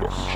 Christmas.